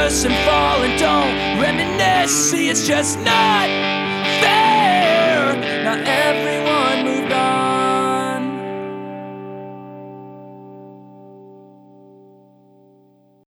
curse and fall and don't reminisce. See, it's just not.